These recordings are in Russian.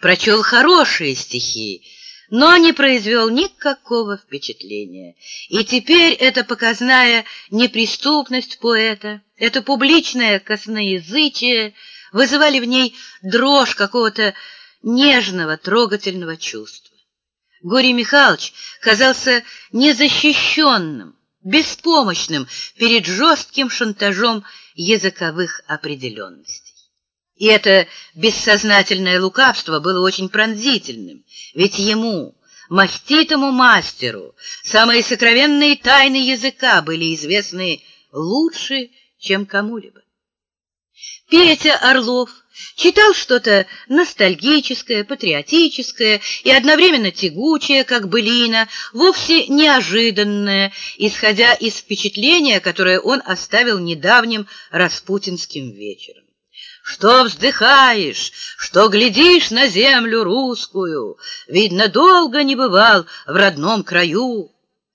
прочел хорошие стихи, но не произвел никакого впечатления. И теперь эта показная неприступность поэта, это публичное косноязычие вызывали в ней дрожь какого-то нежного, трогательного чувства. Горий Михайлович казался незащищенным, беспомощным перед жестким шантажом языковых определенностей. И это бессознательное лукавство было очень пронзительным, ведь ему, маститому мастеру, самые сокровенные тайны языка были известны лучше, чем кому-либо. Петя Орлов читал что-то ностальгическое, патриотическое и одновременно тягучее, как былина, вовсе неожиданное, исходя из впечатления, которое он оставил недавним распутинским вечером. Что вздыхаешь, что глядишь на землю русскую, Видно, долго не бывал в родном краю.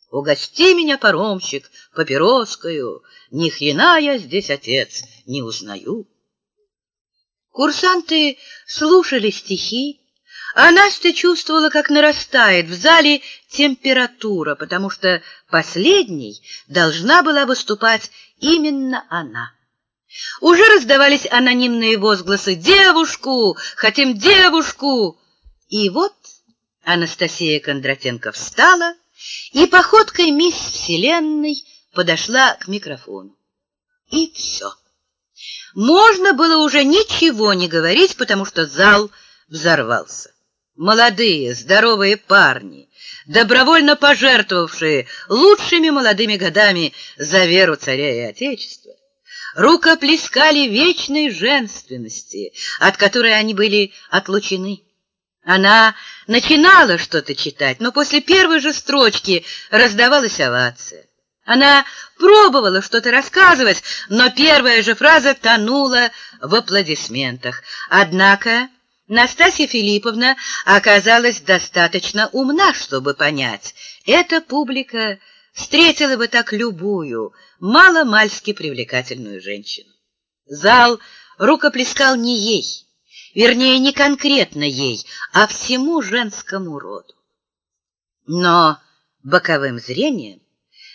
Угости меня, паромщик, папироскою, Ни хрена я здесь, отец, не узнаю. Курсанты слушали стихи, а Настя чувствовала, как нарастает в зале температура, потому что последней должна была выступать именно она. Уже раздавались анонимные возгласы «Девушку! Хотим девушку!» И вот Анастасия Кондратенко встала и походкой мисс Вселенной подошла к микрофону. И все. Можно было уже ничего не говорить, потому что зал взорвался. Молодые, здоровые парни, добровольно пожертвовавшие лучшими молодыми годами за веру царя и отечества, рукоплескали вечной женственности, от которой они были отлучены. Она начинала что-то читать, но после первой же строчки раздавалась овация. Она пробовала что-то рассказывать, но первая же фраза тонула в аплодисментах. Однако Настасья Филипповна оказалась достаточно умна, чтобы понять, эта публика встретила бы так любую, мало-мальски привлекательную женщину. Зал рукоплескал не ей, вернее, не конкретно ей, а всему женскому роду. Но боковым зрением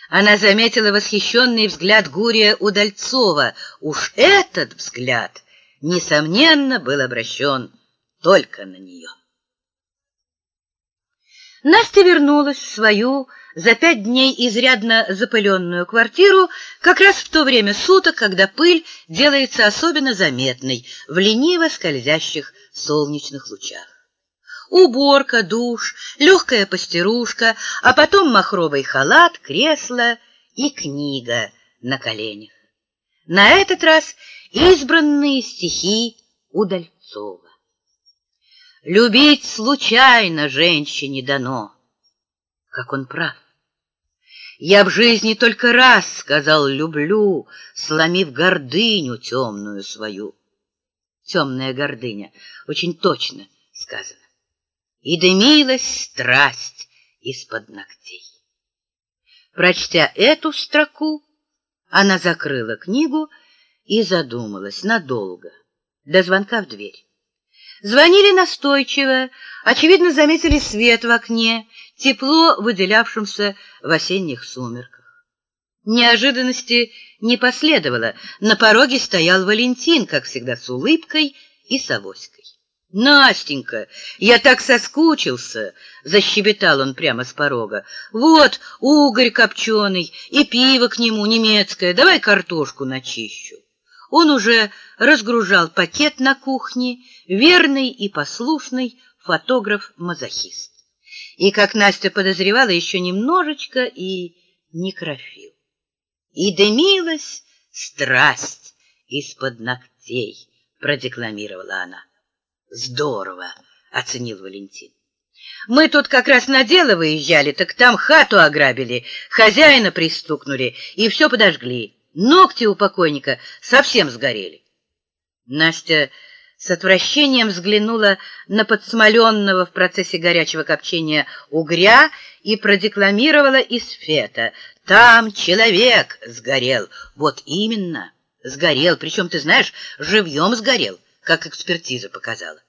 она заметила восхищенный взгляд Гурия Удальцова. Уж этот взгляд, несомненно, был обращен только на нее. Настя вернулась в свою за пять дней изрядно запыленную квартиру как раз в то время суток, когда пыль делается особенно заметной в лениво скользящих солнечных лучах. Уборка, душ, легкая постирушка, а потом махровый халат, кресло и книга на коленях. На этот раз избранные стихи Удальцова. Любить случайно женщине дано. Как он прав. Я в жизни только раз сказал «люблю», сломив гордыню темную свою. Темная гордыня, очень точно сказано. И дымилась страсть из-под ногтей. Прочтя эту строку, она закрыла книгу и задумалась надолго, до звонка в дверь. Звонили настойчиво, очевидно, заметили свет в окне, тепло, выделявшемся в осенних сумерках. Неожиданности не последовало. На пороге стоял Валентин, как всегда, с улыбкой и с авоськой. «Настенька, я так соскучился!» — защебетал он прямо с порога. «Вот угорь копченый и пиво к нему немецкое. Давай картошку начищу». Он уже разгружал пакет на кухне, верный и послушный фотограф-мазохист. И, как Настя подозревала, еще немножечко и некрофил. И дымилась страсть из-под ногтей, продекламировала она. Здорово, оценил Валентин. Мы тут как раз на дело выезжали, так там хату ограбили, хозяина пристукнули и все подожгли. Ногти у покойника совсем сгорели. Настя с отвращением взглянула на подсмоленного в процессе горячего копчения угря и продекламировала из фета. «Там человек сгорел». Вот именно, сгорел. Причем, ты знаешь, живьем сгорел, как экспертиза показала.